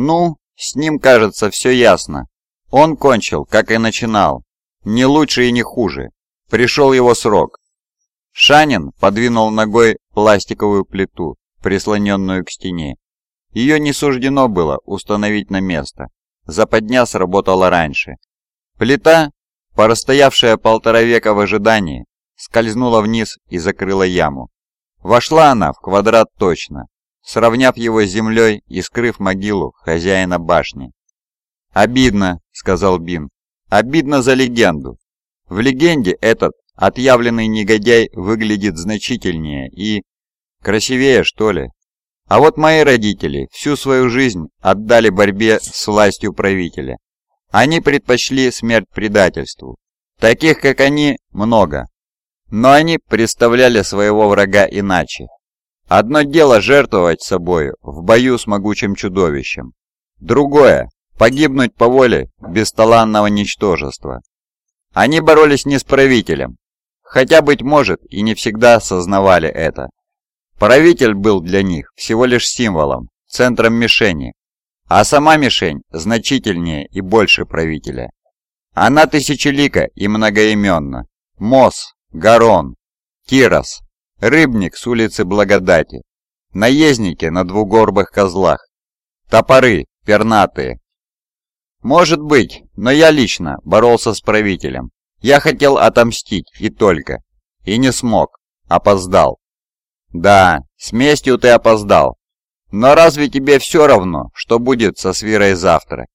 Ну, с ним, кажется, все ясно. Он кончил, как и начинал. Не лучше и не хуже. Пришел его срок. Шанин подвинул ногой пластиковую плиту, прислоненную к стене. Ее не суждено было установить на место. Западня сработала раньше. Плита, поростоявшая полтора века в ожидании, скользнула вниз и закрыла яму. Вошла она в квадрат точно, сравняв его с землей и скрыв могилу хозяина башни. «Обидно», — сказал Бин. «Обидно за легенду. В легенде этот отъявленный негодяй выглядит значительнее и... красивее, что ли. А вот мои родители всю свою жизнь отдали борьбе с властью правителя. Они предпочли смерть предательству. Таких, как они, много. Но они представляли своего врага иначе. Одно дело жертвовать собою в бою с могучим чудовищем. Другое – погибнуть по воле бесталанного ничтожества. Они боролись не с правителем, хотя, быть может, и не всегда осознавали это. Правитель был для них всего лишь символом, центром мишени, а сама мишень значительнее и больше правителя. Она тысячелика и многоименна. Мос, Гарон, Кирос, Рыбник с улицы Благодати, наездники на двугорбых козлах, топоры пернатые. Может быть, но я лично боролся с правителем. Я хотел отомстить и только. И не смог. Опоздал. Да, с местью ты опоздал. Но разве тебе все равно, что будет со свирой завтра?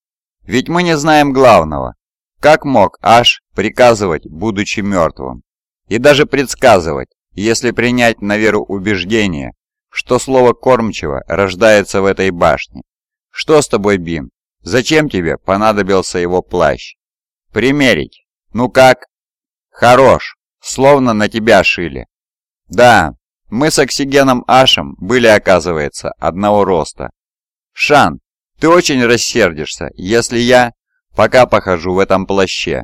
Ведь мы не знаем главного. Как мог Аш приказывать, будучи мертвым? и даже предсказывать, если принять на веру убеждение, что слово кормчего рождается в этой башне. Что с тобой, Бин? Зачем тебе понадобился его плащ? Примерить. Ну как? Хорош. Словно на тебя шили. Да, мы с Оксигеном Ашем были, оказывается, одного роста. Шан, ты очень рассердишься, если я пока похожу в этом плаще.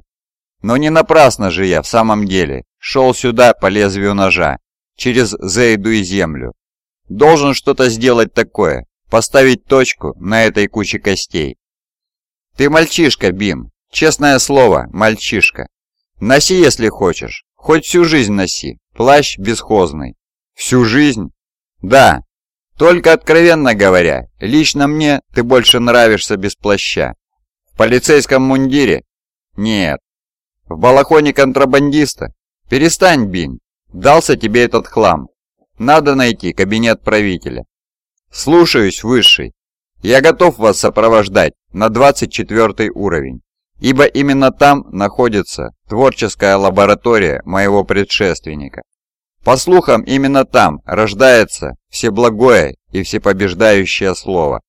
Но не напрасно же я в самом деле шел сюда по лезвию ножа, через Зейду и землю. Должен что-то сделать такое, поставить точку на этой куче костей. Ты мальчишка, Бим, честное слово, мальчишка. Носи, если хочешь, хоть всю жизнь носи, плащ бесхозный. Всю жизнь? Да. Только откровенно говоря, лично мне ты больше нравишься без плаща. В полицейском мундире? Нет. В балахоне контрабандиста? Перестань, Бин. Дался тебе этот хлам. Надо найти кабинет правителя. Слушаюсь, Высший. Я готов вас сопровождать на 24 уровень, ибо именно там находится творческая лаборатория моего предшественника. По слухам, именно там рождается всеблагое и всепобеждающее слово.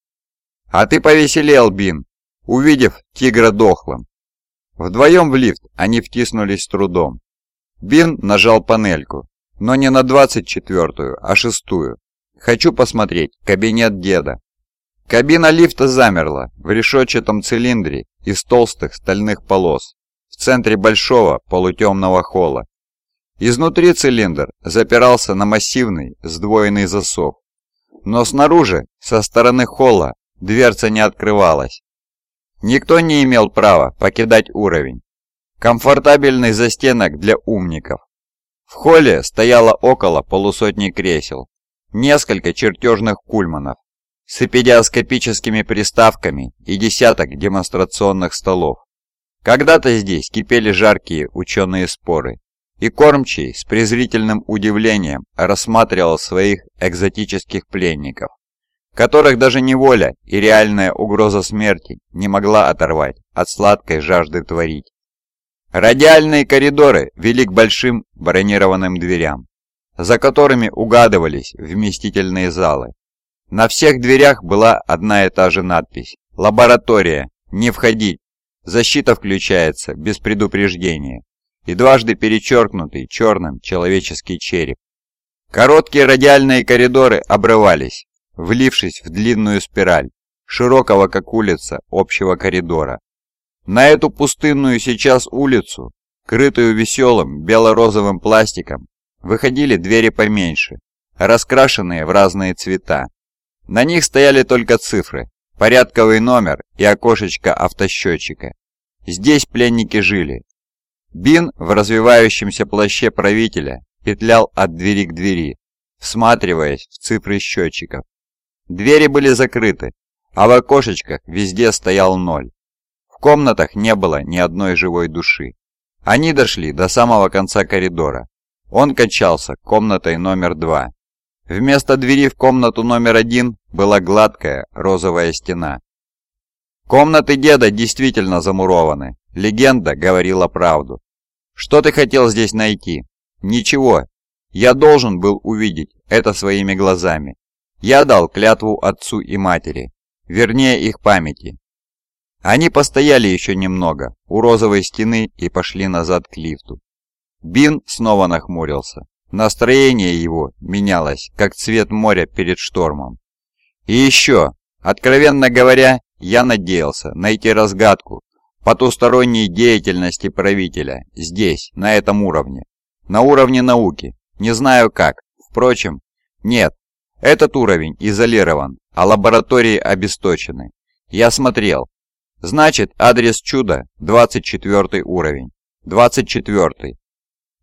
А ты повеселел, Бин, увидев тигра дохлым. Вдвоем в лифт они втиснулись с трудом. Бин нажал панельку, но не на 24-ю, а шестую. Хочу посмотреть кабинет деда. Кабина лифта замерла в решетчатом цилиндре из толстых стальных полос в центре большого полутемного холла. Изнутри цилиндр запирался на массивный сдвоенный засов, но снаружи, со стороны холла, дверца не открывалась. Никто не имел права покидать уровень. Комфортабельный застенок для умников. В холле стояло около полусотни кресел, несколько чертежных кульманов с эпидиоскопическими приставками и десяток демонстрационных столов. Когда-то здесь кипели жаркие ученые споры, и кормчий с презрительным удивлением рассматривал своих экзотических пленников которых даже неволя и реальная угроза смерти не могла оторвать от сладкой жажды творить. Радиальные коридоры вели к большим бронированным дверям, за которыми угадывались вместительные залы. На всех дверях была одна и та же надпись «Лаборатория. Не входить. Защита включается без предупреждения» и дважды перечеркнутый черным человеческий череп. Короткие радиальные коридоры обрывались, влившись в длинную спираль, широкого как улица общего коридора. На эту пустынную сейчас улицу, крытую веселым бело-розовым пластиком, выходили двери поменьше, раскрашенные в разные цвета. На них стояли только цифры, порядковый номер и окошечко автосчетчика. Здесь пленники жили. Бин в развивающемся плаще правителя петлял от двери к двери, всматриваясь в цифры счетчиков. Двери были закрыты, а в окошечках везде стоял ноль. В комнатах не было ни одной живой души. Они дошли до самого конца коридора. Он качался комнатой номер два. Вместо двери в комнату номер один была гладкая розовая стена. Комнаты деда действительно замурованы. Легенда говорила правду. Что ты хотел здесь найти? Ничего. Я должен был увидеть это своими глазами. Я дал клятву отцу и матери, вернее их памяти. Они постояли еще немного у розовой стены и пошли назад к лифту. Бин снова нахмурился. Настроение его менялось, как цвет моря перед штормом. И еще, откровенно говоря, я надеялся найти разгадку потусторонней деятельности правителя здесь, на этом уровне. На уровне науки. Не знаю как. Впрочем, нет. Этот уровень изолирован, а лаборатории обесточены. Я смотрел. Значит, адрес чуда 24 уровень. 24.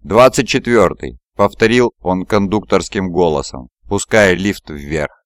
24, повторил он кондукторским голосом, пуская лифт вверх.